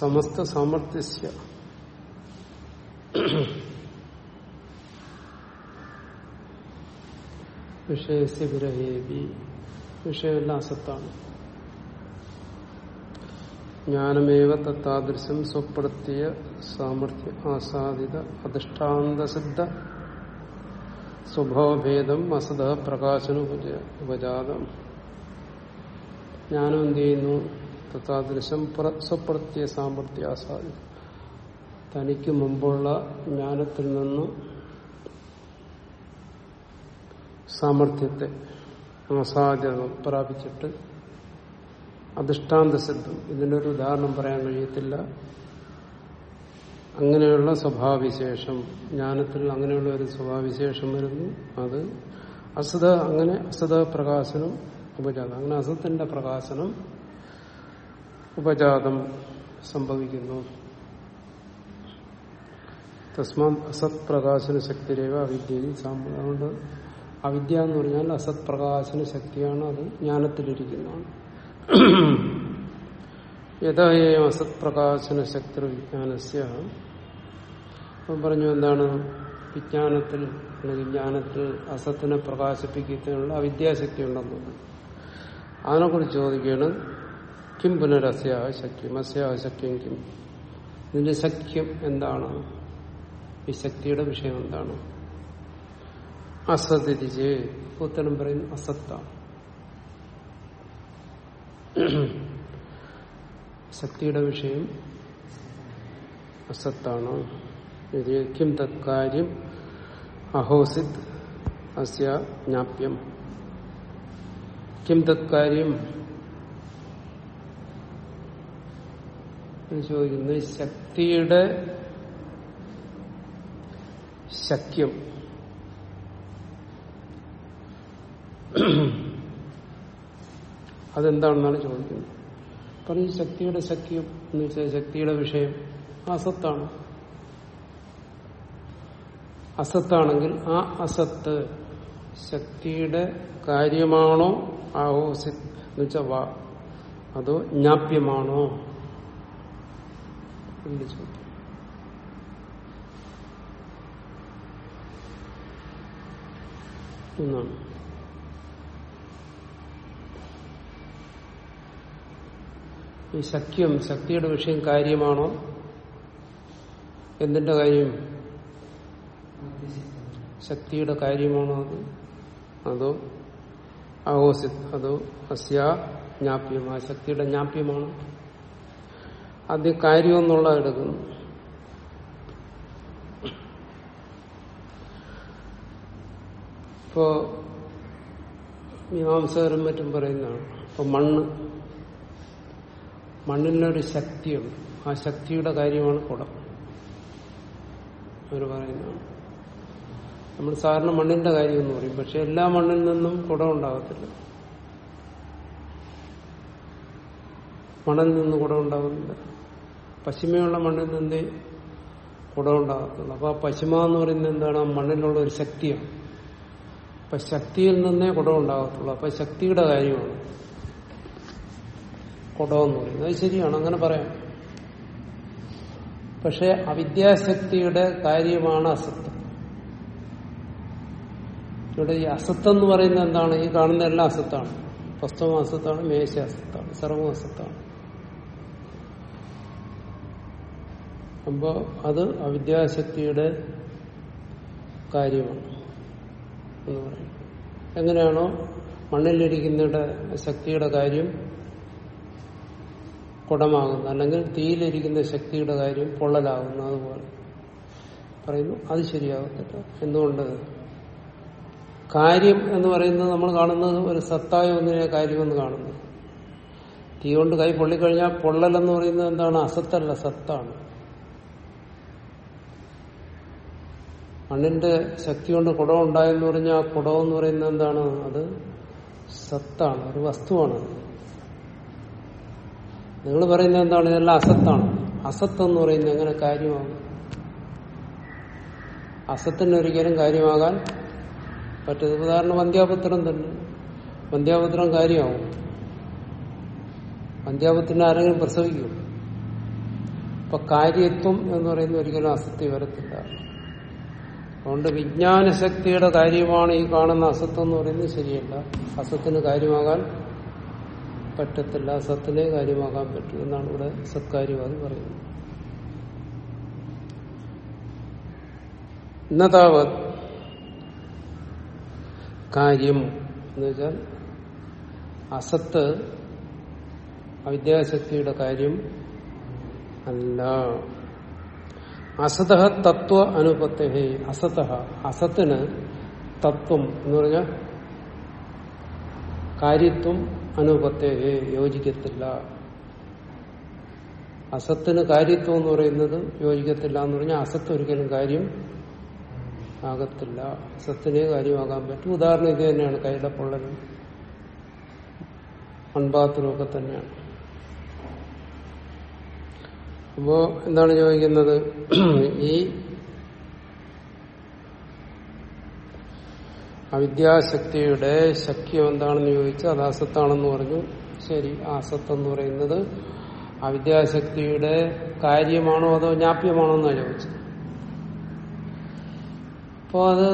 സമസ്ത സാമർത്ഥ്യ വിഷയസ്യ വിരഹേവി വിഷയമെല്ലാം അസത്താണ്. ജ്ഞാനമേവ തത്താദൃശം സ്വപ്രത്യ സാമർഥ്യ ആസാദിത അധിഷ്ഠാന്തസിദ്ധ സ്വഭാവഭേദം അസത പ്രകാശന ഉപജാതം. ജ്ഞാനം എന്ത് ചെയ്യുന്നു? തത്താദൃശം സ്വപ്രത്യ സാമ്പത്തിക ആസാദിത തനിക്ക് മുമ്പുള്ള ജ്ഞാനത്തിൽ നിന്ന് സാമർഥ്യത്തെ അസാധ്യത പ്രാപിച്ചിട്ട് അധിഷ്ഠാന്ത സിദ്ധം ഇതിനൊരു ഉദാഹരണം പറയാൻ കഴിയത്തില്ല. അങ്ങനെയുള്ള സ്വഭാവവിശേഷം ജ്ഞാനത്തിൽ അങ്ങനെയുള്ള ഒരു സ്വഭാവവിശേഷം വരുന്നു. അത് അസത അങ്ങനെ അസത പ്രകാശനം ഉപജാതം. അങ്ങനെ അസത്തിന്റെ പ്രകാശനം ഉപജാതം സംഭവിക്കുന്നു. തസ്മാൻ അസത് പ്രകാശന ശക്തിരേവ അവിദ്യയിൽ അതുകൊണ്ട് അവിദ്യ എന്ന് പറഞ്ഞാൽ അസത് പ്രകാശന ശക്തിയാണ് അത് ജ്ഞാനത്തിലിരിക്കുന്നതാണ്. യഥായം അസത് പ്രകാശന ശക്തി വിജ്ഞാനസ്യ പറഞ്ഞു എന്താണ്? വിജ്ഞാനത്തിൽ അല്ലെങ്കിൽ ജ്ഞാനത്തിൽ അസത്തിനെ പ്രകാശിപ്പിക്കുന്നതിനുള്ള അവിദ്യാശക്തി ഉണ്ടെന്നുണ്ട് അതിനെക്കുറിച്ച് ചോദിക്കുകയാണ് കിം പുനരസ്യ ശക്യം അസ്യ ശക്യം കിം. ഇതിന്റെ സഖ്യം എന്താണ്? ഈ ശക്തിയുടെ വിഷയം എന്താണ്? അസതിരിച്ച് ഉത്തരം പറയും അസത്താണ് ശക്തിയുടെ വിഷയം അസത്താണ്. കിം തത്കാര്യം അഹോസിത് അസ്യ ജ്ഞാപ്യം. കിം തത്കാര്യം ചോദിക്കുന്നത് ശക്തിയുടെ ശക്യം. അതെന്താണെന്നാണ് ചോദിക്കുന്നത്. പറഞ്ഞു ശക്തിയുടെ ശക്യം എന്ന് വെച്ചാൽ ശക്തിയുടെ വിഷയം അസത്താണ്. അസത്താണെങ്കിൽ ആ അസത്ത് ശക്തിയുടെ കാര്യമാണോ ആഹോസി എന്ന് വെച്ചാൽ വാ. അതോ ജ്ഞാപ്യമാണോ? എന്ന് ചോദിക്കും എന്നാണ് ഈ ശക്യം ശക്തിയുടെ വിഷയം കാര്യമാണോ? എന്തിന്റെ കാര്യം? ശക്തിയുടെ കാര്യമാണോ അത്? അതോ അഹോസി അതോ അസ്യ ആ ശക്തിയുടെ ജ്ഞാപ്യമാണ്? ആദ്യം കാര്യമെന്നുള്ള എടുക്കുന്നു. ഇപ്പോ മീമാംസകരും മറ്റും പറയുന്നതാണ്. ഇപ്പൊ മണ്ണ്. മണ്ണിനൊരു ശക്തിയുണ്ട്. ആ ശക്തിയുടെ കാര്യമാണ് കുടം. അവർ പറയുന്നതാണ്. നമ്മൾ സാധാരണ മണ്ണിന്റെ കാര്യം എന്ന് പറയും. പക്ഷെ എല്ലാ മണ്ണിൽ നിന്നും കുടം ഉണ്ടാകത്തില്ല മണ്ണിൽ നിന്ന് കുടം ഉണ്ടാകുന്നില്ല പശ്ചിമയുള്ള മണ്ണിൽ നിന്ന് കുടം ഉണ്ടാകത്തുള്ളൂ. അപ്പൊ ആ പശ്ചിമ എന്ന് പറയുന്നത് എന്താണ്? ആ മണ്ണിലുള്ള ഒരു ശക്തിയാണ്. അപ്പൊ ശക്തിയിൽ നിന്നേ കുടം ഉണ്ടാകത്തുള്ളൂ. അപ്പൊ ശക്തിയുടെ കാര്യമാണ് കുടമെന്ന് പറയുന്നത്. അത് ശരിയാണ്. അങ്ങനെ പറയാം. പക്ഷെ അവിദ്യാശക്തിയുടെ കാര്യമാണ് അസത്ത് ഇവിടെ ഈ അസത്ത് എന്ന് പറയുന്നത് എന്താണ്? ഈ കാണുന്ന എല്ലാം അസത്താണ്. പുസ്തകം അസത്താണ് മേശ അസത്താണ് സർവം അസത്താണ്. അപ്പോ അത് അവിദ്യാശക്തിയുടെ കാര്യമാണ് എന്ന് പറയും. എങ്ങനെയാണോ മണ്ണിലിരിക്കുന്നയുടെ ശക്തിയുടെ കാര്യം കുടമാകുന്ന അല്ലെങ്കിൽ തീയിലിരിക്കുന്ന ശക്തിയുടെ കാര്യം പൊള്ളലാകുന്നു അതുപോലെ. പറയുന്നു അത് ശരിയാകത്തില്ല എന്തുകൊണ്ട്? കാര്യം എന്ന് പറയുന്നത് നമ്മൾ കാണുന്നത് ഒരു സത്തായ ഒന്നിനെ കാര്യമെന്ന് കാണുന്നു. തീ കൊണ്ട് കൈ പൊള്ളിക്കഴിഞ്ഞാൽ പൊള്ളലെന്ന് പറയുന്നത് എന്താണ്? അസത്തല്ല സത്താണ്. മണ്ണിന്റെ ശക്തി കൊണ്ട് കുടം ഉണ്ടായെന്ന് പറഞ്ഞാൽ ആ കുടം എന്ന് പറയുന്നത് എന്താണ്? അത് സത്താണ് ഒരു വസ്തുവാണ്. നിങ്ങൾ പറയുന്നത് എന്താണ്? ഇതെല്ലാം അസത്താണ്. അസത്ത് എന്ന് പറയുന്നത് എങ്ങനെ കാര്യമാകും? അസത്തിന് ഒരിക്കലും കാര്യമാകാൻ പറ്റത് ഉദാഹരണം വന്ധ്യാപത്രം തന്നെ. വന്ധ്യാപത്രം കാര്യമാവും വന്ധ്യാപത്തിന് ആരെങ്കിലും പ്രസവിക്കും. അപ്പൊ കാര്യത്വം എന്ന് പറയുന്ന ഒരിക്കലും അസത്തി വരത്തില്ല. അതുകൊണ്ട് വിജ്ഞാനശക്തിയുടെ കാര്യമാണ് ഈ കാണുന്ന അസത്വം എന്ന് പറയുന്നത് ശരിയല്ല. അസത്തിന് കാര്യമാകാൻ പറ്റത്തില്ല. അസത്തിനെ കാര്യമാകാൻ പറ്റൂ എന്നാണ് ഇവിടെ സത്കാര്യവാദി പറയുന്നത്. ഇന്നതാവത് കാര്യം എന്ന് വെച്ചാൽ അസത്ത് അവിദ്യാശക്തിയുടെ കാര്യം അല്ല. അസത തത്വ അനുപത്തെ അസത അസത്തിന് തത്വം എന്ന് പറഞ്ഞ കാര്യത്വം അനുപത്തെ യോജിക്കത്തില്ല. അസത്തിന് കാര്യത്വം എന്ന് പറയുന്നത് യോജിക്കത്തില്ല എന്ന് പറഞ്ഞാൽ അസത്ത് ഒരിക്കലും കാര്യം ആകത്തില്ല. അസത്തിനെ കാര്യമാകാൻ പറ്റും. ഉദാഹരണം ഇത് തന്നെയാണ് കയ്യിലെ പൊള്ളലും ഒക്കെ തന്നെയാണ്. അപ്പോ എന്താണ് ചോദിക്കുന്നത്? ഈ അവിദ്യാശക്തിയുടെ ശക്യം എന്താണെന്ന് ചോദിച്ചാൽ അത് അസത്താണെന്ന് പറഞ്ഞു. ശരി അസത്ത് എന്ന് പറയുന്നത് അവിദ്യാശക്തിയുടെ കാര്യമാണോ അതോ ജ്ഞാപ്യമാണോ എന്നാണ് ചോദിച്ചത്? അപ്പോ അത്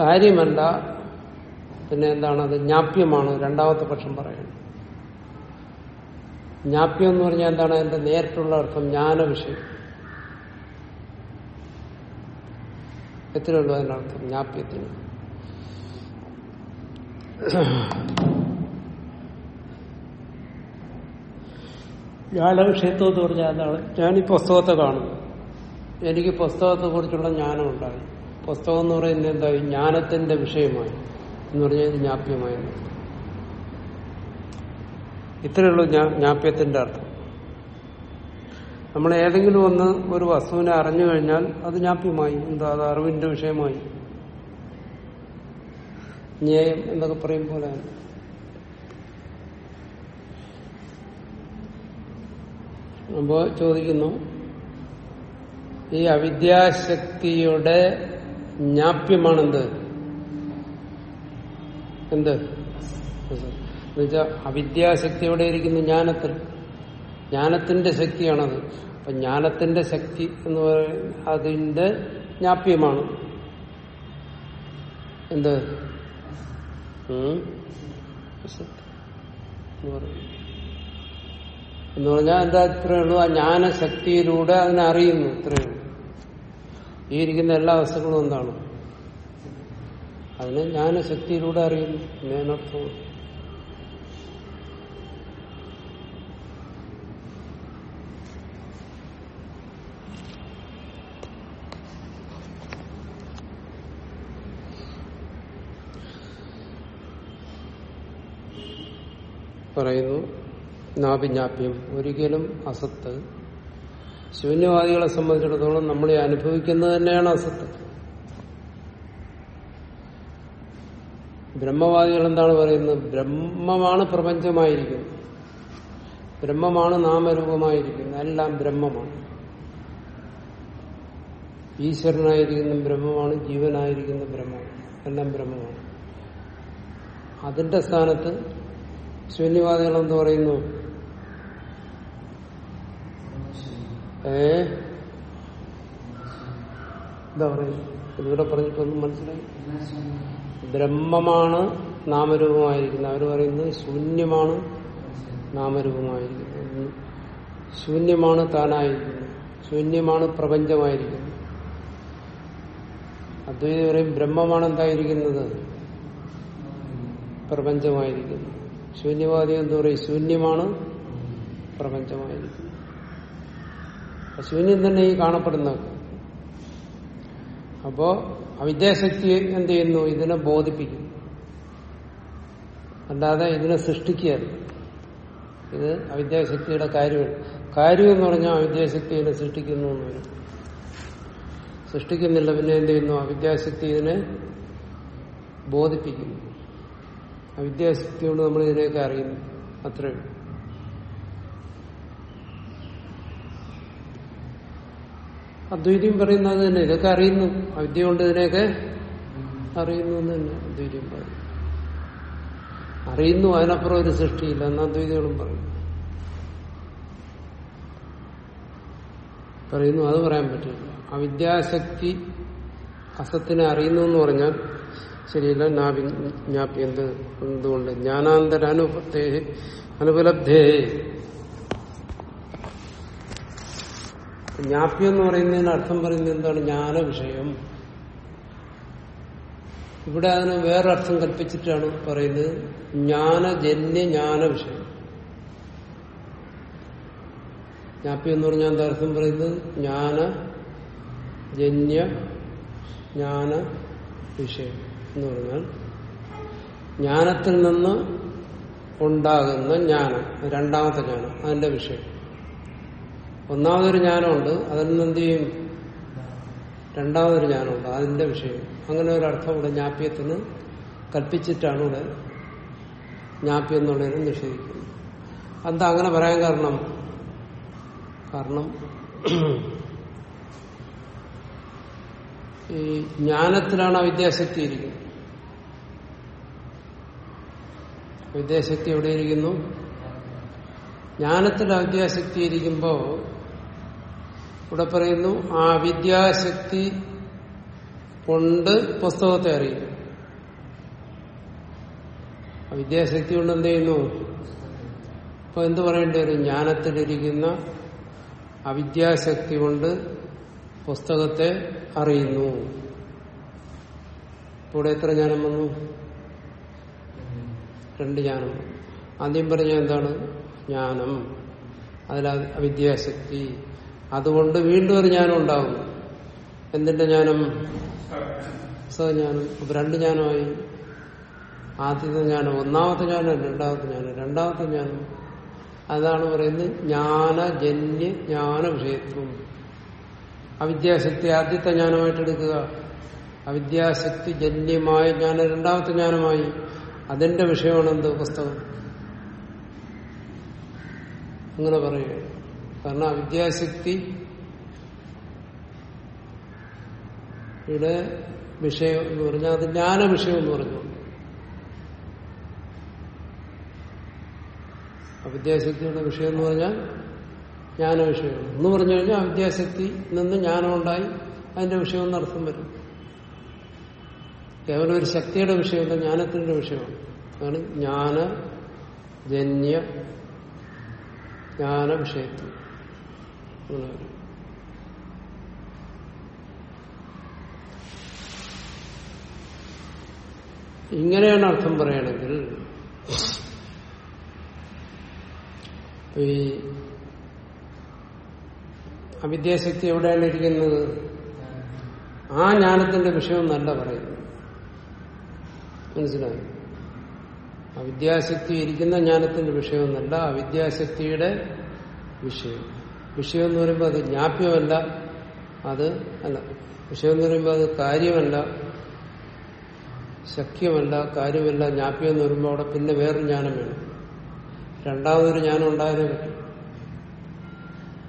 കാര്യമല്ല. പിന്നെ എന്താണ്? അത് ജ്ഞാപ്യമാണ്. രണ്ടാമത്തെ പക്ഷം പറയുന്നത് ജ്ഞാപ്യം എന്ന് പറഞ്ഞാൽ എന്താണ്? അതിന്റെ നേരിട്ടുള്ള അർത്ഥം ജ്ഞാന വിഷയം എത്രയുള്ളൂ അർത്ഥം ജ്ഞാപ്യത്തിന്. ജ്ഞാനവിഷയത്വം എന്ന് പറഞ്ഞാൽ എന്താണ്? ഞാൻ ഈ പുസ്തകത്തെ കാണുന്നു എനിക്ക് പുസ്തകത്തെ കുറിച്ചുള്ള ജ്ഞാനം ഉണ്ടായി പുസ്തകം എന്ന് പറയുന്നത് എന്തായി ജ്ഞാനത്തിന്റെ വിഷയമായി. എന്ന് പറഞ്ഞാൽ ഇത് ജ്ഞാപ്യമായി ഇത്രയുള്ളൂ ജ്ഞാപ്യത്തിന്റെ അർത്ഥം. നമ്മൾ ഏതെങ്കിലും ഒന്ന് ഒരു വസ്തുവിനെ അറിഞ്ഞു കഴിഞ്ഞാൽ അത് ജ്ഞാപ്യമായി എന്താ അത് അറിവിന്റെ വിഷയമായി. ജ്ഞേയം എന്നൊക്കെ പറയും പോലെ. അപ്പോ ചോദിക്കുന്നു ഈ അവിദ്യാശക്തിയുടെ ജ്ഞാപ്യമാണെന്ത് എന്ത്? എന്നുവെച്ചാൽ അവിദ്യാശക്തി എവിടെ ഇരിക്കുന്നു ജ്ഞാനത്തിൽ. ജ്ഞാനത്തിന്റെ ശക്തിയാണത്. അപ്പൊ ജ്ഞാനത്തിന്റെ ശക്തി എന്ന് പറയുന്നത് അതിന്റെ ജ്ഞാപ്യമാണ്. എന്ത്? എന്ന് പറഞ്ഞാൽ എന്താ ഇത്രയേ ഉള്ളൂ? ആ ജ്ഞാനശക്തിയിലൂടെ അതിനെ അറിയുന്നു ഇത്രയേ ഉള്ളൂ. ഈ ഇരിക്കുന്ന എല്ലാ വസ്തുക്കളും എന്താണ്? അതിനെ ജ്ഞാനശക്തിയിലൂടെ അറിയുന്നു. മേനർത്ഥം പറയുന്നു നാഭിജ്ഞാപ്യം. ഒരിക്കലും അസത്ത്. ശൂന്യവാദികളെ സംബന്ധിച്ചിടത്തോളം നമ്മൾ അനുഭവിക്കുന്നത് തന്നെയാണ് അസത്ത്. ബ്രഹ്മവാദികൾ എന്താണ് പറയുന്നത്? ബ്രഹ്മമാണ് പ്രപഞ്ചമായിരിക്കുന്നത്. ബ്രഹ്മമാണ് നാമരൂപമായിരിക്കുന്നത്. എല്ലാം ബ്രഹ്മമാണ്. ഈശ്വരനായിരിക്കുന്ന ബ്രഹ്മമാണ് ജീവനായിരിക്കുന്ന ബ്രഹ്മമാണ്. എല്ലാം ബ്രഹ്മമാണ്. അതിന്റെ സ്ഥാനത്ത് ശൂന്യവാദികൾ എന്ത് പറയുന്നു? ഏ? എന്താ പറയുന്നത് ഇതിവിടെ പറഞ്ഞിട്ടൊന്നും മനസ്സിലായി. ബ്രഹ്മമാണ് നാമരൂപമായിരിക്കുന്നത്. അവർ പറയുന്നത് ശൂന്യമാണ് നാമരൂപമായിരിക്കുന്നത്. ശൂന്യമാണ് താനായിരിക്കുന്നത്. ശൂന്യമാണ് പ്രപഞ്ചമായിരിക്കുന്നത്. അദ്വൈതം പറയും ബ്രഹ്മമാണ് എന്തായിരിക്കുന്നത് പ്രപഞ്ചമായിരിക്കുന്നത്. ശൂന്യവാദി എന്ന് പറയും ശൂന്യമാണ് പ്രപഞ്ചമായിരിക്കുന്നത്. ശൂന്യം തന്നെ ഈ കാണപ്പെടുന്നത്. അപ്പോ അവിദ്യാശക്തി എന്ത് ചെയ്യുന്നു? ഇതിനെ ബോധിപ്പിക്കും അല്ലാതെ ഇതിനെ സൃഷ്ടിക്കുകയല്ല. ഇത് അവിദ്യാശക്തിയുടെ കാര്യമാണ്. കാര്യം എന്ന് പറഞ്ഞാൽ അവിദ്യാശക്തി ഇതിനെ സൃഷ്ടിക്കുന്നു എന്ന് സൃഷ്ടിക്കുന്നില്ല പിന്നെ എന്ത് ചെയ്യുന്നു? അവിദ്യാശക്തി ഇതിനെ ബോധിപ്പിക്കുന്നു. അവിദ്യാശക്തി കൊണ്ട് നമ്മൾ ഇതിനെയൊക്കെ അറിയുന്നു അത്രയും അദ്വൈതം പറയുന്നത് തന്നെ. ഇതൊക്കെ അറിയുന്നു. അവിദ്യ കൊണ്ട് ഇതിനെയൊക്കെ അറിയുന്നു എന്ന് തന്നെ അദ്വൈതം പറയും അറിയുന്നു അതിനപ്പുറം ഒരു സൃഷ്ടിയില്ല എന്ന് അദ്വൈതികളും പറയും പറയുന്നു അത് പറയാൻ പറ്റില്ല. അവിദ്യാശക്തി അസത്തിനെ അറിയുന്നു എന്ന് പറഞ്ഞാൽ ശരിയല്ല നാവിജ്ഞാപ്യന്ത് എന്തുകൊണ്ട്? ജ്ഞാനാന്തര അനുപത്തേ അനുപലബ്ധേ. ജ്ഞാപ്യം എന്ന് പറയുന്നതിന് അർത്ഥം പറയുന്നത് എന്താണ്? ജ്ഞാന വിഷയം ഇവിടെ അതിന് വേറൊരർത്ഥം കൽപ്പിച്ചിട്ടാണ് പറയുന്നത് ജ്ഞാനജന്യ ജ്ഞാന വിഷയം ജ്ഞാപ്യം എന്ന് പറഞ്ഞാൽ എന്താ അർത്ഥം പറയുന്നത്? ജ്ഞാന ജന്യ ജ്ഞാന വിഷയം എന്ന് പറഞ്ഞാൽ ജ്ഞാനത്തിൽ നിന്ന് ഉണ്ടാകുന്ന ജ്ഞാനം. രണ്ടാമത്തെ ജ്ഞാനം. അതിന്റെ വിഷയം. ഒന്നാമതൊരു ജ്ഞാനമുണ്ട്. അതിൽ നിന്ന് എന്ത് ചെയ്യും? രണ്ടാമതൊരു ജ്ഞാനമുണ്ട്. അതിന്റെ വിഷയം. അങ്ങനെ ഒരു അർത്ഥം ഇവിടെ ജ്ഞാപ്യത്തിന് കൽപ്പിച്ചിട്ടാണ് ഇവിടെ ജ്ഞാപ്യം എന്നുള്ളതിനെ നിഷേധിക്കുന്നത്. എന്താ അങ്ങനെ പറയാൻ കാരണം? കാരണം ഈ ജ്ഞാനത്തിലാണ് അവിദ്യാശക്തി ഇരിക്കുന്നത് വിദ്യാശക്തി എവിടെയിരിക്കുന്നു ജ്ഞാനത്തിൽ അവിദ്യാശക്തി ഇരിക്കുമ്പോ ഇവിടെ പറയുന്നു ആ വിദ്യാശക്തി കൊണ്ട് പുസ്തകത്തെ അറിയും വിദ്യാശക്തി കൊണ്ട് എന്ത് ചെയ്യുന്നു? ഇപ്പൊ എന്ത് പറയേണ്ടി വരും? ജ്ഞാനത്തിലിരിക്കുന്ന അവിദ്യാശക്തി കൊണ്ട് പുസ്തകത്തെ അറിയുന്നു. ഇവിടെ എത്ര ജ്ഞാനം വന്നു? രണ്ട് ജ്ഞാനം ആദ്യം പറഞ്ഞ എന്താണ്? ജ്ഞാനം അതിൽ അവിദ്യാശക്തി അതുകൊണ്ട് വീണ്ടും ഒരു ജ്ഞാനം ഉണ്ടാകുന്നു. എന്തിന്റെ ജ്ഞാനം സജ്ഞാനം അപ്പൊ രണ്ട് ജ്ഞാനമായി ആദ്യത്തെ ജ്ഞാനം ഒന്നാമത്തെ ജ്ഞാനം രണ്ടാമത്തെ ജ്ഞാനം രണ്ടാമത്തെ ജ്ഞാനം അതാണ് പറയുന്നത് ജ്ഞാനജന്യ ജ്ഞാന വിഷയത്വം അവിദ്യാശക്തി ആദ്യത്തെ ജ്ഞാനമായിട്ട് എടുക്കുക. അവിദ്യാശക്തി ജന്യമായ ജ്ഞാനം രണ്ടാമത്തെ ജ്ഞാനമായി അതിന്റെ വിഷയമാണ് എന്ത് പുസ്തകം. അങ്ങനെ പറയുക കാരണം അവിദ്യാശക്തി ഇവിടെ വിഷയം എന്ന് പറഞ്ഞാൽ അത് ജ്ഞാന വിഷയം എന്ന് പറഞ്ഞു അവിദ്യാശക്തിയുടെ വിഷയം എന്ന് പറഞ്ഞാൽ ജ്ഞാന വിഷയമാണ് എന്ന് പറഞ്ഞു കഴിഞ്ഞാൽ അവിദ്യാശക്തി നിന്ന് ജ്ഞാനം ഉണ്ടായി അതിന്റെ വിഷയം എന്നർത്ഥം വരും. കേവലം ഒരു ശക്തിയുടെ വിഷയമല്ല ജ്ഞാനത്തിന്റെ വിഷയമാണ്. അതാണ് ജ്ഞാന ജന്യ ജ്ഞാന വിഷയത്വം ഇങ്ങനെയാണ് അർത്ഥം പറയുകയാണെങ്കിൽ ഈ അവിദ്യാശക്തി എവിടെയാണ് ഇരിക്കുന്നത്? ആ ജ്ഞാനത്തിന്റെ വിഷയം നല്ല പറയുന്നത്. മനസ്സിലായി? അവിദ്യാശക്തി ഇരിക്കുന്ന ജ്ഞാനത്തിന്റെ വിഷയമൊന്നല്ല അവിദ്യാശക്തിയുടെ വിഷയം. വിഷയം എന്ന് പറയുമ്പോൾ അത് ജ്ഞാപ്യമല്ല അത് അല്ല. വിഷയം എന്ന് പറയുമ്പോൾ അത് കാര്യമല്ല ശക്യമല്ല കാര്യമല്ല ജ്ഞാപ്യം എന്ന് പറയുമ്പോൾ അവിടെ പിന്നെ വേറൊരു ജ്ഞാനം വേണം. രണ്ടാമതൊരു ജ്ഞാനം ഉണ്ടായാലേ പറ്റും.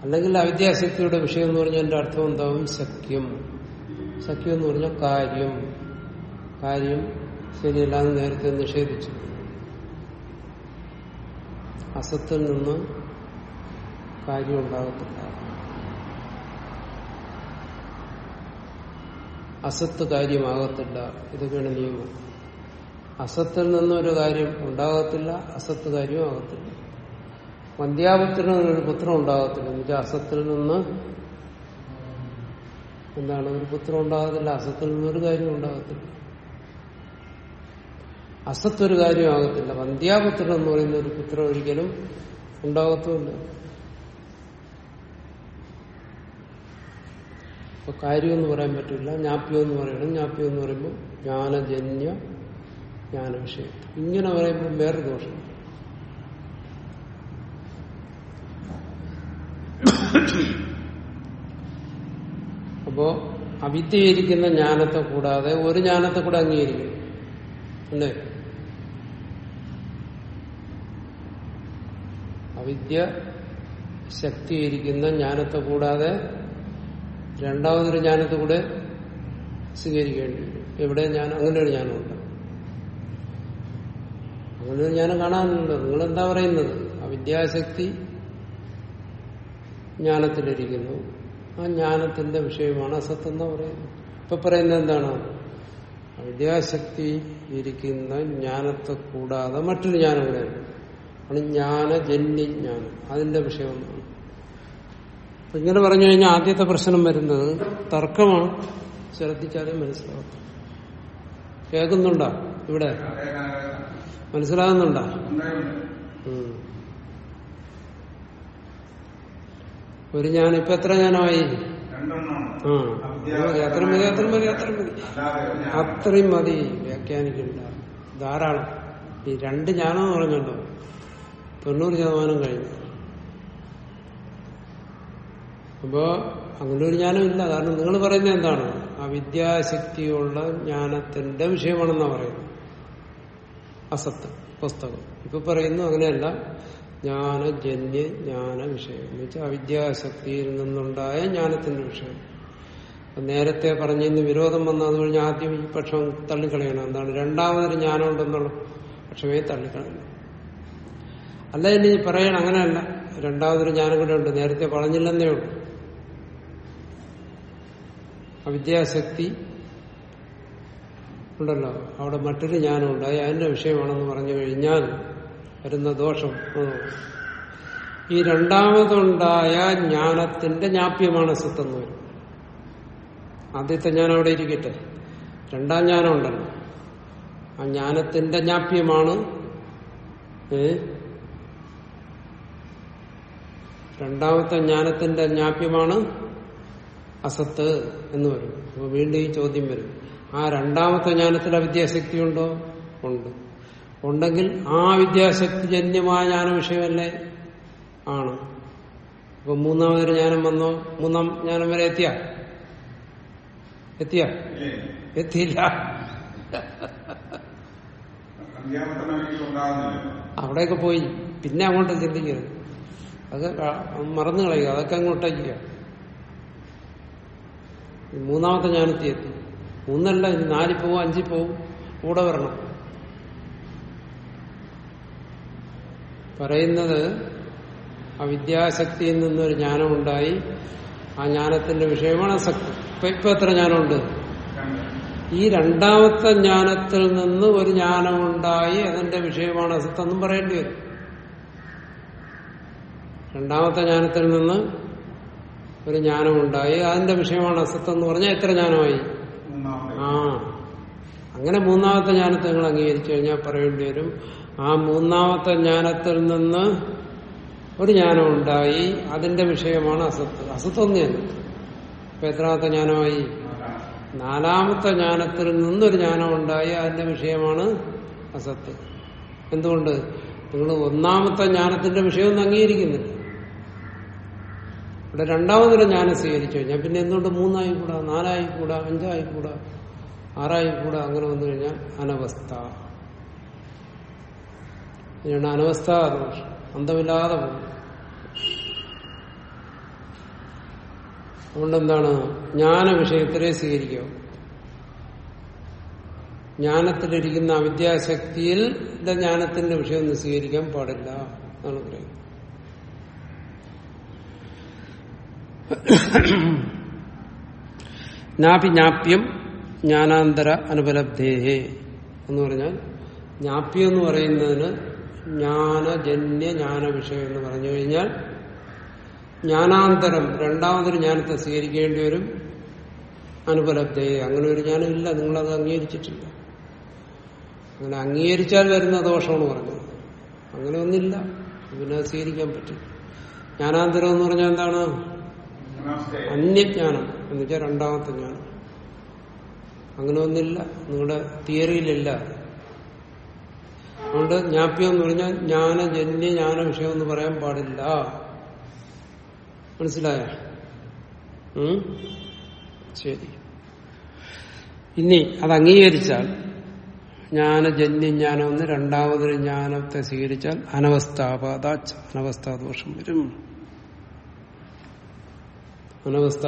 അല്ലെങ്കിൽ അവിദ്യാശക്തിയുടെ വിഷയം എന്ന് പറഞ്ഞാൽ എന്റെ അർത്ഥം എന്താവും? സഖ്യം. സഖ്യം എന്ന് പറഞ്ഞാൽ കാര്യം. കാര്യം ശരിയല്ലാന്ന് നേരത്തെ നിഷേധിച്ചു. അസത്തിൽ നിന്ന് കാര്യം ഉണ്ടാകത്തില്ല. അസത്ത് കാര്യമാകത്തില്ല. ഇതൊക്കെയാണ് നിയമം. അസത്തിൽ നിന്നൊരു കാര്യം ഉണ്ടാകത്തില്ല അസത്ത് കാര്യവും ആകത്തില്ല. വന്ധ്യാപുത്രന് ഒരു പുത്രം ഉണ്ടാകത്തില്ല. എന്നുവെച്ചാൽ അസത്തിൽ നിന്ന് എന്താണ്? ഒരു പുത്രം ഉണ്ടാകത്തില്ല അസത്തിൽ നിന്നൊരു കാര്യം ഉണ്ടാകത്തില്ല. അസത്തൊരു കാര്യമാകത്തില്ല. വന്ധ്യാപുത്രൻ എന്ന് പറയുന്ന ഒരു പുത്രൻ ഒരിക്കലും ഉണ്ടാകത്തുമില്ല. ഇപ്പൊ കാര്യം എന്ന് പറയാൻ പറ്റില്ല. ജ്ഞാപ്യം എന്ന് പറയണം. ജ്ഞാപ്യം എന്ന് പറയുമ്പോൾ ജ്ഞാനജന്യ ജ്ഞാന വിഷയം ഇങ്ങനെ പറയുമ്പോൾ വേറെ ദോഷം. അപ്പോ അവിദ്യയിരിക്കുന്ന ജ്ഞാനത്തെ കൂടാതെ ഒരു ജ്ഞാനത്തെ കൂടെ അംഗീകരിക്കും. അല്ലേ? അവിദ്യ ശക്തിയിരിക്കുന്ന ജ്ഞാനത്തെ കൂടാതെ രണ്ടാമതൊരു ജ്ഞാനത്തെ കൂടെ സ്വീകരിക്കേണ്ടി വരും. എവിടെ ഞാൻ അങ്ങനെ ഒരു ജ്ഞാനമുണ്ട്. അങ്ങനെ ഒരു ജ്ഞാനം കാണാനുണ്ട്. നിങ്ങൾ എന്താ പറയുന്നത്? അവിദ്യാശക്തി ജ്ഞാനത്തിലിരിക്കുന്നു. ആ ജ്ഞാനത്തിന്റെ വിഷയമാണ് അസത്ത് എന്ന് പറയുന്നത്. ഇപ്പൊ പറയുന്നത് എന്താണ്? വിദ്യാശക്തി ഇരിക്കുന്ന ജ്ഞാനത്തെ കൂടാതെ മറ്റൊരു ജ്ഞാനം കൂടെ ഉണ്ട്. ആണ് ജ്ഞാന ജന്യജ്ഞാനം അതിന്റെ വിഷയമാണ് ഇങ്ങനെ പറഞ്ഞു കഴിഞ്ഞാൽ ആദ്യത്തെ പ്രശ്നം വരുന്നത് തർക്കമാണ്. ശ്രദ്ധിച്ചാലേ മനസ്സിലാവും കേൾക്കുന്നുണ്ടോ? ഇവിടെ? മനസ്സിലാകുന്നുണ്ടോ. ഒരു ഞാൻ ഇപ്പൊ എത്ര ഞാനായി? അത്രയും മതി അത്രയും മതി അത്രയും മതി. അത്രയും മതി. വ്യാഖ്യാനിക്കണ്ട. ധാരാളം. ഈ രണ്ട് ഞാനോ പറഞ്ഞുണ്ടോ തൊണ്ണൂറ് ശതമാനം കഴിഞ്ഞു. അപ്പോ അങ്ങനെ ഒരു ജ്ഞാനം ഇല്ല. കാരണം നിങ്ങൾ പറയുന്നത് എന്താണ്? ആ വിദ്യാശക്തിയുള്ള ജ്ഞാനത്തിന്റെ വിഷയമാണെന്നാ പറയുന്നത്. അസത്ത് പുസ്തകം. ഇപ്പൊ പറയുന്നു അങ്ങനെയല്ല. ജ്ഞാനജന്യ ജ്ഞാന വിഷയം. എന്ന് വെച്ചാൽ അവിദ്യാശക്തിയിൽ നിന്നുണ്ടായ ജ്ഞാനത്തിന്റെ വിഷയം. നേരത്തെ പറഞ്ഞതിന് വിരോധം വന്ന അത് ആദ്യം ഈ പക്ഷം തള്ളിക്കളയണം. എന്താണ്? രണ്ടാമതൊരു ജ്ഞാനം ഉണ്ടെന്നുള്ള പക്ഷമേ തള്ളിക്കളയണം. അല്ല ഇനി പറയണം അങ്ങനെയല്ല. രണ്ടാമതൊരു ജ്ഞാനം കൂടെ ഉണ്ട്. നേരത്തെ പറഞ്ഞില്ലെന്നേ ഉള്ളൂ. അവിദ്യാശക്തി ഉണ്ടല്ലോ. അവിടെ മറ്റൊരു ജ്ഞാനമുണ്ട്. അത് അതിന്റെ വിഷയമാണെന്ന് പറഞ്ഞു കഴിഞ്ഞാൽ വരുന്ന ദോഷം. ഈ രണ്ടാമതുണ്ടായ ജ്ഞാനത്തിന്റെ ജ്ഞാപ്യമാണ് സത്തെന്ന് വരും ആദ്യത്തെ ഞാൻ അവിടെ ഇരിക്കട്ടെ. രണ്ടാം ജ്ഞാനം ഉണ്ടല്ലോ. ആ ജ്ഞാനത്തിന്റെ ജ്ഞാപ്യമാണ് ഏ രണ്ടാമത്തെ ജ്ഞാനത്തിന്റെ ജ്ഞാപ്യമാണ് അസത്ത് എന്ന് വരും അപ്പൊ വീണ്ടും ഈ ചോദ്യം വരും. ആ രണ്ടാമത്തെ ജ്ഞാനത്തിൽ അവിദ്യാശക്തി ഉണ്ടോ. ഉണ്ട് ഉണ്ടെങ്കിൽ ആ വിദ്യാശക്തി ജന്യമായ ജ്ഞാന വിഷയമല്ലേ ആണ്. അപ്പൊ മൂന്നാമതൊരു ജ്ഞാനം വന്നോ? മൂന്നാം ജ്ഞാനം വരെ എത്തിയ? എത്തിയ? എത്തിയില്ല. അവിടെയൊക്കെ പോയി. പിന്നെ അങ്ങോട്ട് ചിന്തിക്കരുത്. അത് മറന്നു കളയുക. അതൊക്കെ അങ്ങോട്ടേക്കുക മൂന്നാമത്തെ ജ്ഞാനത്തിൽ എത്തി. മൂന്നല്ല ഇനി നാലിൽ പോവും അഞ്ചിൽ പോവും. കൂടെ വരണം. പറയുന്നത് ആ വിദ്യാശക്തിയിൽ നിന്നൊരു ജ്ഞാനമുണ്ടായി. ആ ജ്ഞാനത്തിന്റെ വിഷയമാണ് അസക്തി ഇപ്പൊ ഇപ്പൊ എത്ര ജ്ഞാനമുണ്ട്? ഈ രണ്ടാമത്തെ ജ്ഞാനത്തിൽ നിന്ന് ഒരു ജ്ഞാനമുണ്ടായി. അതിന്റെ വിഷയമാണ് അസത്തെന്നും പറയേണ്ടി വരും. രണ്ടാമത്തെ ജ്ഞാനത്തിൽ നിന്ന് ഒരു ജ്ഞാനമുണ്ടായി. അതിന്റെ വിഷയമാണ് അസത്ത് എന്ന് പറഞ്ഞാൽ എത്ര ജ്ഞാനമായി? ആ. അങ്ങനെ മൂന്നാമത്തെ ജ്ഞാനത്തെ നിങ്ങൾ അംഗീകരിച്ചു കഴിഞ്ഞാൽ പറയേണ്ടി വരും. ആ മൂന്നാമത്തെ ജ്ഞാനത്തിൽ നിന്ന് ഒരു ജ്ഞാനം ഉണ്ടായി അതിന്റെ വിഷയമാണ് അസത്ത് അസത്ത് തന്നെയാണ് ഇപ്പൊ എത്രാമത്തെ ജ്ഞാനമായി? നാലാമത്തെ ജ്ഞാനത്തിൽ നിന്നൊരു ജ്ഞാനം ഉണ്ടായി അതിന്റെ വിഷയമാണ് അസത്ത് എന്തുകൊണ്ട്? നിങ്ങൾ ഒന്നാമത്തെ ജ്ഞാനത്തിന്റെ വിഷയമൊന്നും അംഗീകരിക്കുന്നില്ല. ഇവിടെ രണ്ടാമതൊരു ജ്ഞാനം സ്വീകരിച്ചു. കഴിഞ്ഞാൽ പിന്നെ എന്തുകൊണ്ട് മൂന്നായി കൂടാ നാലായി കൂടാ അഞ്ചായി കൂടാ ആറായി കൂടാ അങ്ങനെ വന്നു കഴിഞ്ഞാൽ അനവസ്ഥ. ഇതിനാണ് അനവസ്ഥ അന്തമില്ലാതെ പോകും. അതുകൊണ്ട് എന്താണ്? ജ്ഞാന വിഷയത്തിലെ സ്വീകരിക്കുക ജ്ഞാനത്തിലിരിക്കുന്ന അവിദ്യാശക്തിയിൽ ജ്ഞാനത്തിന്റെ വിഷയം ഒന്നും സ്വീകരിക്കാൻ പാടില്ല എന്നാണ് പറയുന്നത് ജ്ഞാപി ജ്ഞാപ്യം ജ്ഞാനാന്തര അനുപലബ്ധേഹേ എന്ന് പറഞ്ഞാൽ ജ്ഞാപ്യം എന്ന് പറയുന്നതിന് ജ്ഞാനജന്യ ജ്ഞാന വിഷയം എന്ന് പറഞ്ഞു കഴിഞ്ഞാൽ ജ്ഞാനാന്തരം രണ്ടാമതൊരു ജ്ഞാനത്തെ സ്വീകരിക്കേണ്ടി വരും അനുപലബ്ധയെ അങ്ങനെ ഒരു ജ്ഞാനം ഇല്ല നിങ്ങളത് അംഗീകരിച്ചിട്ടില്ല. അങ്ങനെ അംഗീകരിച്ചാൽ വരുന്ന ദോഷമാണ് പറഞ്ഞത്. അങ്ങനെ ഒന്നില്ല പിന്നെ സ്വീകരിക്കാൻ പറ്റും ജ്ഞാനാന്തരം എന്ന് പറഞ്ഞാൽ എന്താണ്? അന്യജ്ഞാനം എന്ന് വെച്ചാൽ രണ്ടാമത്തെ ജ്ഞാനം. അങ്ങനെ ഒന്നില്ല. നിങ്ങളുടെ തിയറിയിലില്ല. അതുകൊണ്ട് ജ്ഞാപ്യം എന്ന് പറഞ്ഞാൽ ജ്ഞാനജന്യ ജ്ഞാന വിഷയം എന്ന് പറയാൻ പാടില്ല. മനസ്സിലായ? ശരി. ഇനി അത് അംഗീകരിച്ചാൽ ജ്ഞാനജന്യ ജ്ഞാനം എന്ന് രണ്ടാമതൊരു ജ്ഞാനത്തെ സ്വീകരിച്ചാൽ അനവസ്ഥാപാത അനവസ്ഥാദോഷം വരും. അനവസ്ഥ.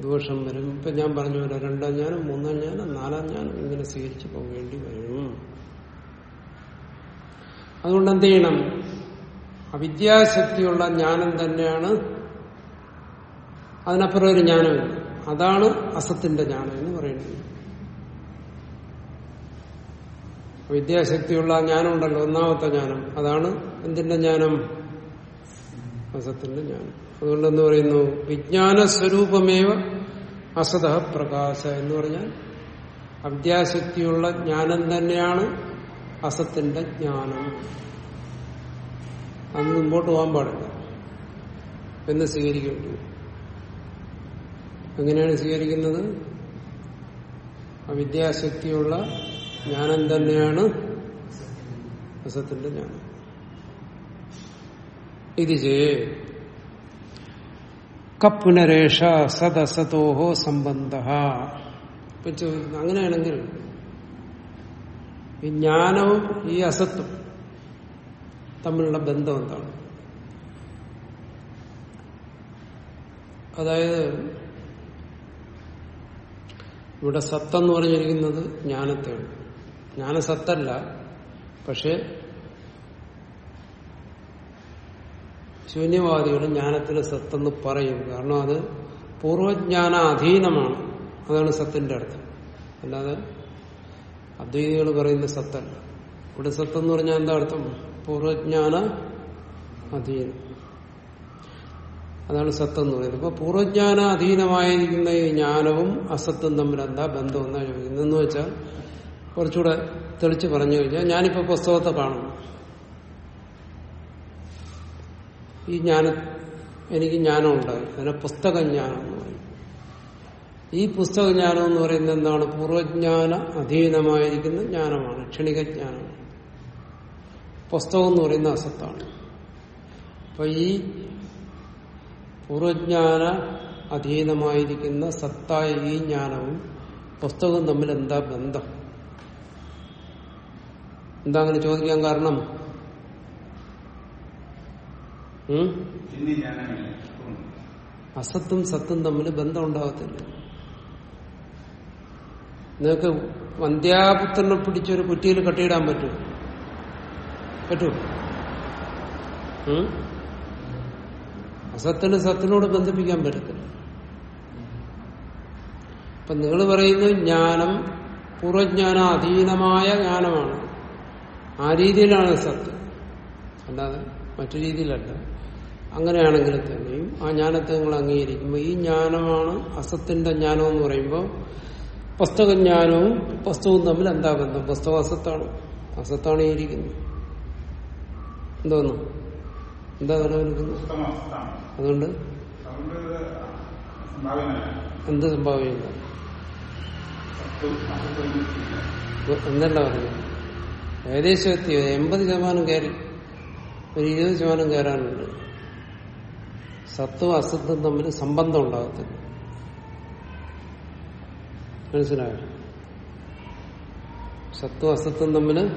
ദോഷം വരും. ഇപ്പൊ ഞാൻ പറഞ്ഞു പോലെ രണ്ടാം ജ്ഞാനം മൂന്നാം ജ്ഞാനം നാലാം ജ്ഞാനം ഇങ്ങനെ സ്വീകരിച്ചു പോകേണ്ടി വരും. അതുകൊണ്ട് എന്ത് ചെയ്യണം? അവിദ്യാശക്തിയുള്ള ജ്ഞാനം തന്നെയാണ്. അതിനപ്പുറം ഒരു ജ്ഞാനമില്ല. അതാണ് അസത്തിന്റെ ജ്ഞാനം എന്ന് പറയുന്നത്. വിദ്യാശക്തിയുള്ള ജ്ഞാനം ഉണ്ടല്ലോ ഒന്നാമത്തെ ജ്ഞാനം. അതാണ് എന്തിന്റെ ജ്ഞാനം? അസത്തിന്റെ ജ്ഞാനം. അതുകൊണ്ട് എന്ന് പറയുന്നു വിജ്ഞാന സ്വരൂപമേവ അസത പ്രകാശ എന്ന് പറഞ്ഞാൽ അവിദ്യാശക്തിയുള്ള ജ്ഞാനം തന്നെയാണ് അസത്തിന്റെ ജ്ഞാനം. അന്ന് മുമ്പോട്ട് പോകാൻ പാടില്ല. എന്ന് സ്വീകരിക്കേണ്ടി എങ്ങനെയാണ് സ്വീകരിക്കുന്നത്? അവിദ്യാശക്തിയുള്ള ജ്ഞാനം തന്നെയാണ് അസത്തിന്റെ ജ്ഞാനം. ഇത് ചെയ്യേ. കപ്പുനരേഷ സദസതോഹോ സംബന്ധ അങ്ങനെയാണെങ്കിൽ ഈ ജ്ഞാനവും ഈ അസത്തും തമ്മിലുള്ള ബന്ധം എന്താണ്? അതായത് ഇവിടെ സത്തെന്ന് പറഞ്ഞിരിക്കുന്നത് ജ്ഞാനത്തെയാണ്. ജ്ഞാനസത്തല്ല പക്ഷെ ശൂന്യവാദികൾ ജ്ഞാനത്തിന് സത്തെന്ന് പറയും. കാരണം അത് പൂർവജ്ഞാനാധീനമാണ്. അതാണ് സത്തിന്റെ അർത്ഥം. അല്ലാതെ അദ്വൈതികൾ പറയുന്ന സത്തല്ല. ഇവിടെ സത്തെന്ന് പറഞ്ഞാൽ എന്താ അർത്ഥം? പൂർവജ്ഞാന അധീനം. അതാണ് സത്തെന്ന് പറയുന്നത്. അപ്പൊ പൂർവജ്ഞാന അധീനമായിരിക്കുന്ന ഈ ജ്ഞാനവും അസത്തും തമ്മിൽ എന്താ ബന്ധം എന്നാ ചോദിക്കുന്നത്? എന്ന് വെച്ചാൽ കുറച്ചുകൂടെ തെളിച്ച് പറഞ്ഞു കഴിഞ്ഞാൽ ഞാനിപ്പോ പുസ്തകത്തെ കാണുന്നു. ഈ ജ്ഞാനം എനിക്ക് ജ്ഞാനം ഉണ്ടായി അതിനെ പുസ്തക ജ്ഞാനം എന്ന് പറയും. ഈ പുസ്തക ജ്ഞാനം എന്ന് പറയുന്നത് എന്താണ്? പൂർവജ്ഞാന അധീനമായിരിക്കുന്ന ജ്ഞാനമാണ്. ക്ഷണിക ജ്ഞാനമാണ്. പുസ്തകം എന്ന് പറയുന്ന അസത്താണ്. അപ്പൊ ഈ പൂർവജ്ഞാന അധീനമായിരിക്കുന്ന സത്തായ ഈ ജ്ഞാനവും പുസ്തകവും തമ്മിൽ എന്താ ബന്ധം? എന്താ അങ്ങനെ ചോദിക്കാൻ കാരണം? അസത്തും സത്തും തമ്മിൽ ബന്ധം ഉണ്ടാകത്തില്ല നിങ്ങൾക്ക് വന്ധ്യാപുത്രനെ പിടിച്ചൊരു കുറ്റിയിൽ കെട്ടിയിടാൻ പറ്റൂ? പറ്റൂ? അസത്തിന് സത്തിനോട് ബന്ധിപ്പിക്കാൻ പറ്റത്തില്ല. അപ്പൊ നിങ്ങൾ പറയുന്നത് ജ്ഞാനം പൂർവജ്ഞാന അധീനമായ ജ്ഞാനമാണ്. ആ രീതിയിലാണ് സത്ത്. അല്ലാതെ മറ്റു രീതിയിലല്ല. അങ്ങനെയാണെങ്കിൽ തന്നെയും ആ ജ്ഞാനത്തെ നിങ്ങൾ അംഗീകരിക്കുമ്പോൾ ഈ ജ്ഞാനമാണ് അസത്തിന്റെ ജ്ഞാനം എന്ന് പറയുമ്പോൾ പുസ്തകജ്ഞാനവും പുസ്തകവും തമ്മിൽ എന്താ ബന്ധം? പുസ്തകം അസത്താണ്. അസത്താണ് ഈ ഇരിക്കുന്നത്. എന്തോന്നു? എന്താ നിലനിൽക്കുന്നത് അതുകൊണ്ട് എന്ത് സംഭാവന എന്തല്ല പറഞ്ഞു ഏകദേശം എത്തിയത് എൺപത് ശതമാനം കയറി. ഒരു ഇരുപത് ശതമാനം കയറാനുണ്ട്. സത്തും അസത്വം തമ്മിൽ സംബന്ധം ഉണ്ടാകത്തില്ല. മനസ്സിലായോ? സത്വം അസത്വം തമ്മിൽ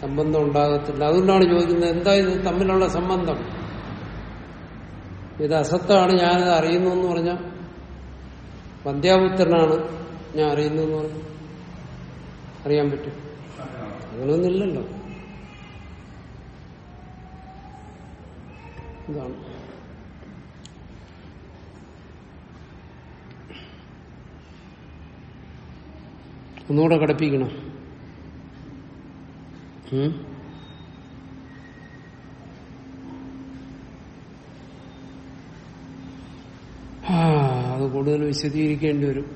സംബന്ധം ഉണ്ടാകത്തില്ല. അതുകൊണ്ടാണ് ചോദിക്കുന്നത് എന്താ ഇത് തമ്മിലുള്ള സംബന്ധം? ഇത് അസത്താണ് ഞാനിത് അറിയുന്നു എന്ന് പറഞ്ഞാൽ വന്ധ്യാപുത്രനാണ് ഞാൻ അറിയുന്നു എന്ന് പറഞ്ഞു അറിയാൻ പറ്റും. അങ്ങനെയൊന്നുമില്ലല്ലോ ഇതാണ്. ഒന്നുകൂടെ കടപ്പിക്കണം. അത് കൂടുതൽ വിശദീകരിക്കേണ്ടി വരും.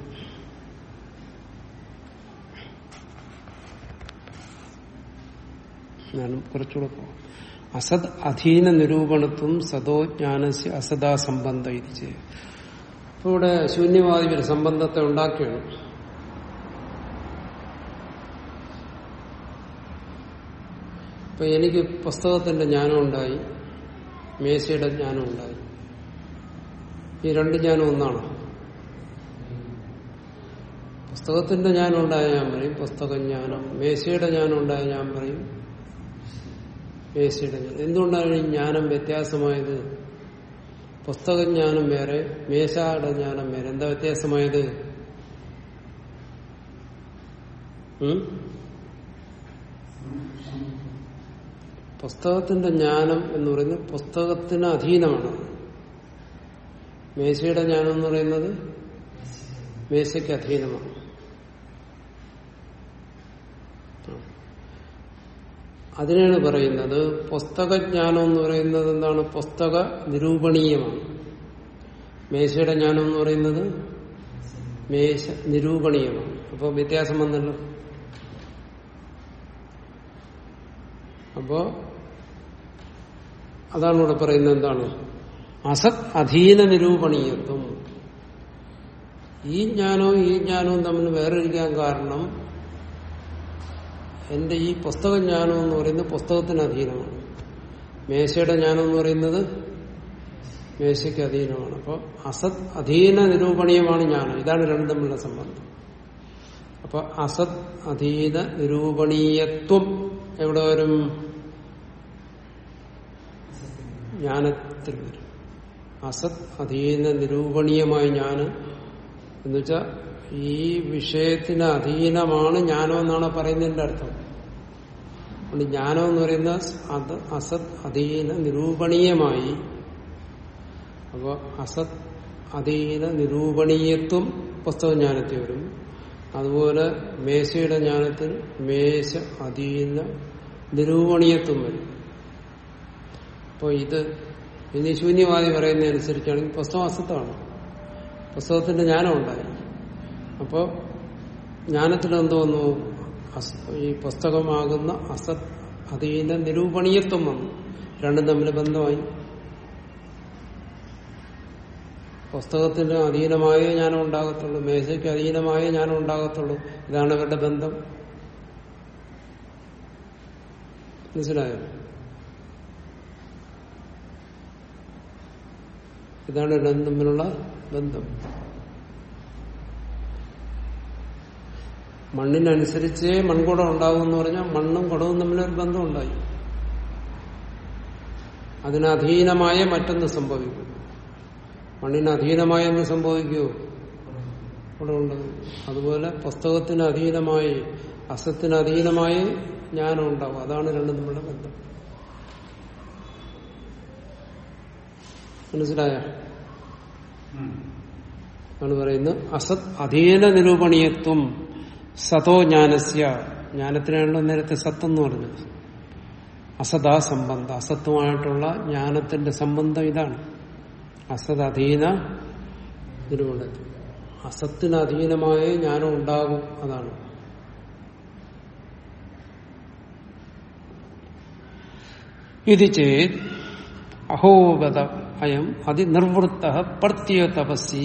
കുറച്ചുകൂടെ പോകാം അസത് അധീന നിരൂപണത്വം സതോ ജ്ഞാനസ്യ അസദാ സംബന്ധം ഇത് ചെയ്യും ഇപ്പൊ ഇവിടെ ശൂന്യവാദി ഒരു സംബന്ധത്തെ ഉണ്ടാക്കിയാണ്. ഇപ്പൊ എനിക്ക് പുസ്തകത്തിന്റെ ജ്ഞാനം ഉണ്ടായി. മേശയുടെ ജ്ഞാനം ഉണ്ടായി. ഈ രണ്ട് ജ്ഞാനം ഒന്നാണ്. പുസ്തകത്തിന്റെ ജ്ഞാനം ഉണ്ടായ ഞാൻ പറയും പുസ്തക ജ്ഞാനം മേശയുടെ ജ്ഞാനം ഉണ്ടായ ഞാൻ പറയും മേശയുടെ ജ്ഞാനം. എന്തുകൊണ്ടാണ് ഈ ജ്ഞാനം വ്യത്യാസമായത്? പുസ്തകജ്ഞാനം വേറെ മേശയുടെ ജ്ഞാനം വേറെ. എന്താ വ്യത്യാസമായത്? ഉം? പുസ്തകത്തിന്റെ ജ്ഞാനം എന്ന് പറയുന്നത് പുസ്തകത്തിന് അധീനമാണ്. മേശയുടെ ജ്ഞാനം എന്ന് പറയുന്നത് മേശയ്ക്ക് അധീനമാണ്. അതിനാണ് പറയുന്നത് പുസ്തകജ്ഞാനം എന്ന് പറയുന്നത് എന്താണ്? പുസ്തക നിരൂപണീയമാണ്. മേശയുടെ ജ്ഞാനം എന്ന് പറയുന്നത് മേശ നിരൂപണീയമാണ്. അപ്പോൾ വ്യത്യാസം വന്നല്ലോ. അപ്പോ അതാണ് ഇവിടെ പറയുന്നത് എന്താണ്? അസത് അധീന നിരൂപണീയത്വം. ഈ ജ്ഞാനവും ഈ ജ്ഞാനവും തമ്മിൽ വേറിരിക്കാൻ കാരണം എന്റെ ഈ പുസ്തക ജ്ഞാനം എന്ന് പറയുന്നത് പുസ്തകത്തിന് അധീനമാണ്. മേശയുടെ ജ്ഞാനം എന്ന് പറയുന്നത് മേശയ്ക്ക് അധീനമാണ്. അപ്പോൾ അസത് അധീന നിരൂപണീയമാണ് ജ്ഞാനം. ഇതാണ് രണ്ടും തമ്മിലുള്ള സംബന്ധം. അപ്പൊ അസത് അധീന നിരൂപണീയത്വം എവിടെ വരും? ജ്ഞാനത്തിൽ വരും. അസത് അധീന നിരൂപണീയമായ ജ്ഞാനം എന്നുവെച്ചാൽ ഈ വിഷയത്തിന് അധീനമാണ് ജ്ഞാനം എന്നാണ് പറയുന്നതിന്റെ അർത്ഥം. അതുകൊണ്ട് ജ്ഞാനം എന്ന് പറയുന്ന അത് അസത് അധീന നിരൂപണീയമായി. അപ്പോൾ അസത് അധീന നിരൂപണീയത്വം പുസ്തകജ്ഞാനത്തിൽ വരും. അതുപോലെ മേശയുടെ ജ്ഞാനത്തിൽ മേശ അധീന നിരൂപണീയത്വം വരും. അപ്പോൾ ഇത് ഇനി ശൂന്യവാദി പറയുന്നതനുസരിച്ചാണെങ്കിൽ പുസ്തകം അസത്വമാണ് പുസ്തകത്തിന്റെ ജ്ഞാനം ഉണ്ടായി അപ്പോൾ ജ്ഞാനത്തിൽ എന്ത് വന്നു ഈ പുസ്തകമാകുന്ന അസത് അതിന്റെ നിരൂപണീയത്വം വന്നു. രണ്ടും തമ്മിൽ ബന്ധമായി. പുസ്തകത്തിന് അധീനമായേ ജ്ഞാനം ഉണ്ടാകത്തുള്ളൂ. മേശയ്ക്ക് അധീനമായേ ജ്ഞാനം ഉണ്ടാകത്തുള്ളൂ. ഇതാണ് അവരുടെ ബന്ധം. മനസ്സിലായോ? ഇതാണ് രണ്ടും തമ്മിലുള്ള ബന്ധം. മണ്ണിനനുസരിച്ചേ മൺകുടം ഉണ്ടാകും എന്ന് പറഞ്ഞാൽ മണ്ണും കുടവും തമ്മിലൊരു ബന്ധം ഉണ്ടായി അതിനധീനമായ മറ്റൊന്ന് സംഭവിക്കും. മണ്ണിന് അധീനമായ സംഭവിക്കുമോ കുടമുണ്ട് അതുപോലെ പുസ്തകത്തിന് അധീനമായി അസത്തിന് അധീനമായി ജ്ഞാനം ഉണ്ടാവും. അതാണ് രണ്ടും തമ്മിലുള്ള ബന്ധം. മനസ്സിലായോ. ആണ് പറയുന്നത് അസത് അധീന നിരൂപണീയത്വം സതോ ജ്ഞാനസ്യ. ജ്ഞാനത്തിനാണല്ലോ നേരത്തെ സത്ത് എന്ന് പറഞ്ഞത്. അസദാ സംബന്ധം അസത്വമായിട്ടുള്ള ജ്ഞാനത്തിന്റെ സംബന്ധം ഇതാണ്. അസത് അധീന നിരൂപണത്വം അസത്തിന് അധീനമായ ജ്ഞാനം ഉണ്ടാകും അതാണ്. ഇത് ചേത് അഹോഗത അയം അതിനിർവൃത്ത പ്രത്യ തപസ്സി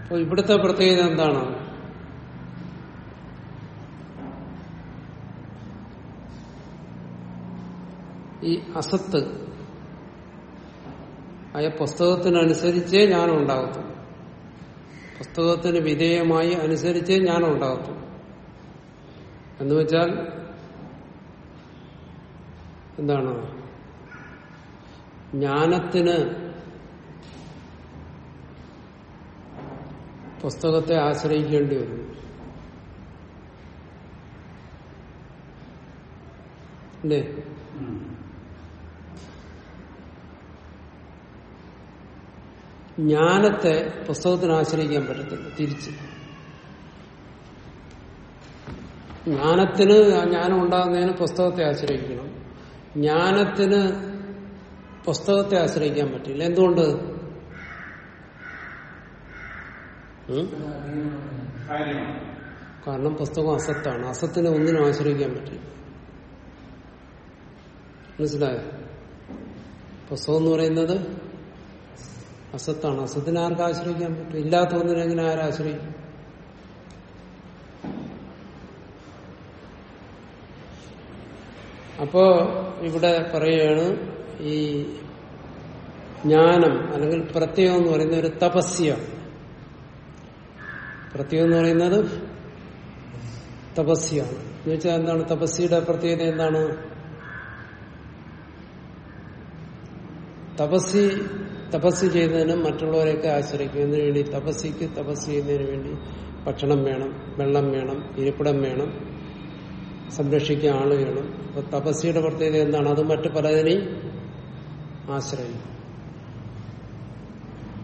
അപ്പൊ ഇവിടുത്തെ പ്രത്യേകത എന്താണ്? ഈ അസത്ത് ആയ പുസ്തകത്തിനനുസരിച്ചേ ജ്ഞാനം ഉണ്ടാകത്തുള്ളൂ പുസ്തകത്തിന് വിധേയമായി അനുസരിച്ചേ ജ്ഞാനം ഉണ്ടാകത്തുള്ളൂ എന്നുവെച്ചാൽ എന്താണ്? ജ്ഞാനത്തിന് പുസ്തകത്തെ ആശ്രയിക്കേണ്ടി വരും. അല്ലേ. ജ്ഞാനത്തെ പുസ്തകത്തിന് ആശ്രയിക്കാൻ പറ്റത്തില്ല തിരിച്ച്. ജ്ഞാനത്തിന് ജ്ഞാനം ഉണ്ടാകുന്നതിന് പുസ്തകത്തെ ആശ്രയിക്കണം. ജ്ഞാനത്തിന് പുസ്തകത്തെ ആശ്രയിക്കാൻ പറ്റില്ല. എന്തുകൊണ്ട്? കാരണം പുസ്തകം അസത്താണ്. അസത്തിനെ ഒന്നിനും ആശ്രയിക്കാൻ പറ്റില്ല. മനസ്സിലായോ? പുസ്തകം എന്ന് പറയുന്നത് അസത്താണ്. അസത്തിനെ ആർക്ക് ആശ്രയിക്കാൻ പറ്റും. ഇല്ലാത്ത ഒന്നിനെങ്ങനെ ആരാശ്രയിക്കും അപ്പോ ഇവിടെ പറയുകയാണ് ഈ ജ്ഞാനം അല്ലെങ്കിൽ പ്രത്യയം എന്ന് പറയുന്ന ഒരു തപസ്യാണ് പ്രത്യയം എന്ന് പറയുന്നത് തപസ്യാണ്. എന്ന് വെച്ചാൽ എന്താണ്? തപസ്സിയുടെ പ്രത്യേകത എന്താണ്? തപസ്സി തപസ് ചെയ്യുന്നതിന് മറ്റുള്ളവരെയൊക്കെ ആശ്രയിക്കുന്നതിന് വേണ്ടി തപസ്സിക്ക് തപസ് ചെയ്യുന്നതിന് വേണ്ടി ഭക്ഷണം വേണം വെള്ളം വേണം ഇരിപ്പിടം വേണം സംരക്ഷിക്കാൻ ആൾ വേണം. അപ്പൊ തപസ്സിയുടെ പ്രത്യേകത എന്താണ്? അത് മറ്റു പലതിനെയും ആശ്രയിക്കും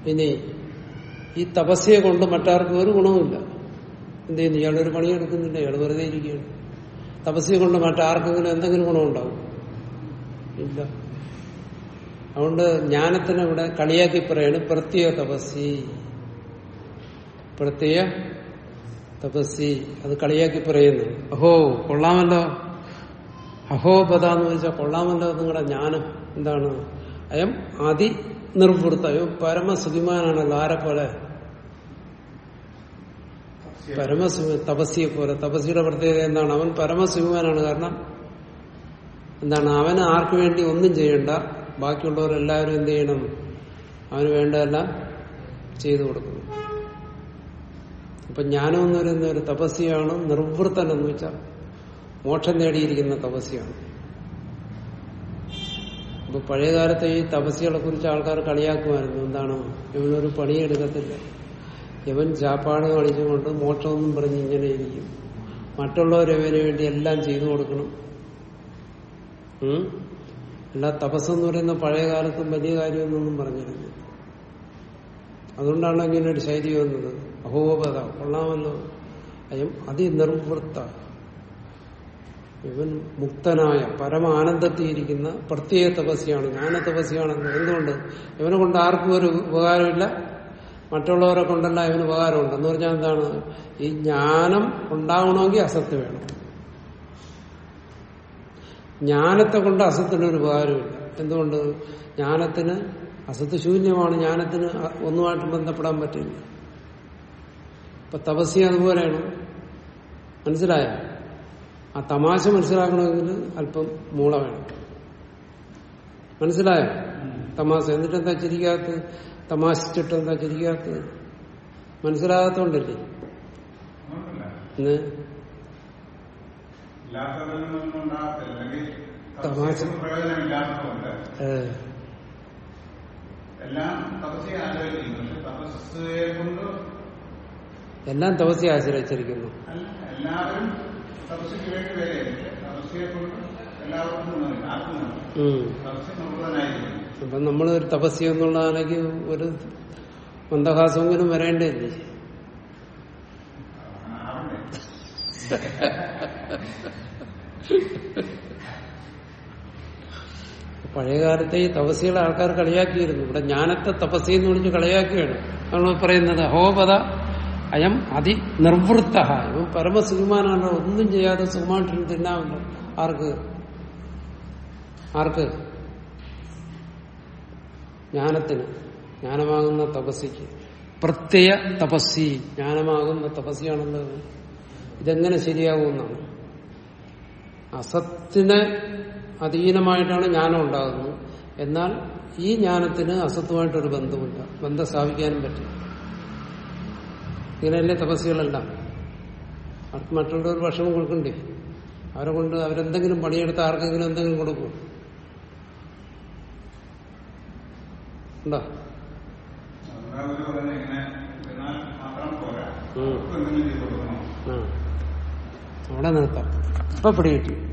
ഇനി ഈ തപസ്യയെ കൊണ്ട് മറ്റാർക്കും ഒരു ഗുണവുമില്ല. എന്ത് ചെയ്യുന്നു? ഇയാളൊരു പണിയെടുക്കുന്നില്ല ഇയാൾ വെറുതെ ഇരിക്കുകയാണ്. തപസ്യ കൊണ്ട് മറ്റാർക്കെങ്കിലും എന്തെങ്കിലും ഗുണമുണ്ടാവും? ഇല്ല. അതുകൊണ്ട് ജ്ഞാനത്തിന് ഇവിടെ കളിയാക്കി പറയാണ് പ്രത്യേക തപസ്സി. പ്രത്യേക തപസ്സി. അത് കളിയാക്കി പറയുന്നു. അഹോ കൊള്ളാമല്ലോ. അഹോപത എന്ന് വെച്ചാൽ കൊള്ളാമല്ലോ നിങ്ങളുടെ ജ്ഞാനം എന്താണ്? അയം അതി നിർവൃത്ത അയ്യോ പരമസുഖിമാനാണല്ലോ ആരെ പോലെ? പരമസുഖ തപസ്സിയെ പോലെ. തപസ്സിയുടെ പ്രത്യേകത എന്താണ്? അവൻ പരമസുഖിമാനാണ് കാരണം എന്താണ്? അവന് ആർക്കു വേണ്ടി ഒന്നും ചെയ്യണ്ട. ബാക്കിയുള്ളവരെല്ലാവരും എന്ത് ചെയ്യണം? അവന് വേണ്ടതെല്ലാം ചെയ്തു കൊടുക്കണം. അപ്പൊ ജ്ഞാനം എന്ന് പറയുന്ന ഒരു തപസ്യാണ് നിർവൃത്തൻ എന്ന് വെച്ചാൽ മോക്ഷം നേടിയിരിക്കുന്ന തപസ്യാണ് അപ്പൊ പഴയകാലത്തെ ഈ തപസ്യകളെ കുറിച്ച് ആൾക്കാർ കളിയാക്കുമായിരുന്നു. എന്താണ്? ഇവനൊരു പണിയെടുക്കത്തില്ല. ഇവൻ ചാപ്പാട് കളിച്ചുകൊണ്ട് മോക്ഷമൊന്നും പറഞ്ഞ് ഇങ്ങനെ ഇരിക്കും. മറ്റുള്ളവരവന് വേണ്ടി എല്ലാം ചെയ്തു കൊടുക്കണം. എല്ലാ തപസ്സെന്ന് പറയുന്ന പഴയ കാലത്തും വലിയ കാര്യമൊന്നും പറഞ്ഞിരുന്നു അതുകൊണ്ടാണ് ഇങ്ങനെ ഒരു ശൈലി വന്നത്. അഹോപത കൊള്ളാമല്ലോ. അയം അതിനിർവൃത്ത. ഇവൻ മുക്തനായ പരമ ആനന്ദത്തിയിരിക്കുന്ന പ്രത്യേക തപസ്യാണ് ജ്ഞാന തപസ്യാണെന്ന് എന്തുകൊണ്ട്? ഇവനെ കൊണ്ട് ആർക്കും ഒരു ഉപകാരമില്ല. മറ്റുള്ളവരെ കൊണ്ടല്ല ഇവന് ഉപകാരമുണ്ട്. എന്ന് പറഞ്ഞാൽ എന്താണ്? ഈ ജ്ഞാനം ഉണ്ടാവണമെങ്കിൽ അസത്ത് വേണം. ജ്ഞാനത്തെ കൊണ്ട് അസത്തിന് ഒരു ഉപകാരമില്ല. എന്തുകൊണ്ട്? ജ്ഞാനത്തിന് അസത്ത് ശൂന്യമാണ്. ജ്ഞാനത്തിന് ഒന്നുമായിട്ട് ബന്ധപ്പെടാൻ പറ്റില്ല. ഇപ്പൊ തപസ്യ അതുപോലെയാണ്. മനസ്സിലായ? ആ തമാശ മനസ്സിലാക്കണമെങ്കിൽ അല്പം മൂള വേണം. മനസ്സിലായോ? തമാശ. എന്നിട്ട് എന്താ ചിരിക്കാത്ത തമാശിച്ചിട്ട് എന്താ ചിരിക്കാത്ത മനസ്സിലാകാത്തോണ്ടല്ലേ? തമാശ. എല്ലാം തപസ്യ ആശ്രയിച്ചിരിക്കുന്നു. എല്ലാവരും തപസ്യക്ക് വേണ്ടി വരെയല്ല തപസ്യയെ കൊണ്ട് എല്ലാവർക്കും ഗുണമില്ല. അപ്പൊ നമ്മൾ ഒരു തപസ്യ എന്നുള്ളതാണെങ്കിൽ ഒരു മന്ദഹാസമെങ്കിലും വരേണ്ടതില്ലേ പഴയകാലത്തെ ഈ തപസ്സികളെ ആൾക്കാർ കളിയാക്കിയിരുന്നു. ഇവിടെ ജ്ഞാനത്തെ തപസ്യ എന്ന് വിളിച്ച് കളിയാക്കുകയാണ്. നമ്മൾ പറയുന്നത്? ഹോപത അയം അതി നിർവൃത്ത ഇവൻ പരമസുഖമാനാണല്ലോ ഒന്നും ചെയ്യാതെ സുഖമായിട്ടിരുന്ന് തിന്നാമല്ലോ ആർക്ക്? ആർക്ക്? ജ്ഞാനത്തിന്. ജ്ഞാനമാകുന്ന തപസ്സിക്ക്. പ്രത്യയ തപസ്സി. ജ്ഞാനമാകുന്ന തപസ്സിയാണല്ലോ ഇത്. ഇതെങ്ങനെ ശരിയാകുമെന്നാണ് അസത്തിനെ അധീനമായിട്ടാണ് ജ്ഞാനം ഉണ്ടാകുന്നത്. എന്നാൽ ഈ ജ്ഞാനത്തിന് അസത്തുമായിട്ടൊരു ബന്ധമില്ല ബന്ധം സ്ഥാപിക്കാനും പറ്റില്ല. ഇങ്ങനെയല്ലേ തപസ്സുകളെല്ലാം? അവർക്ക് മറ്റുള്ളവർ ഭക്ഷണം കൊടുക്കണ്ടേ? അവരെ കൊണ്ട് അവരെന്തെങ്കിലും പണിയെടുത്ത് ആർക്കെങ്കിലും എന്തെങ്കിലും കൊടുക്കും. ഉണ്ടോ? അവിടെ നിർത്താം. ഇപ്പൊ പിടികിട്ടി.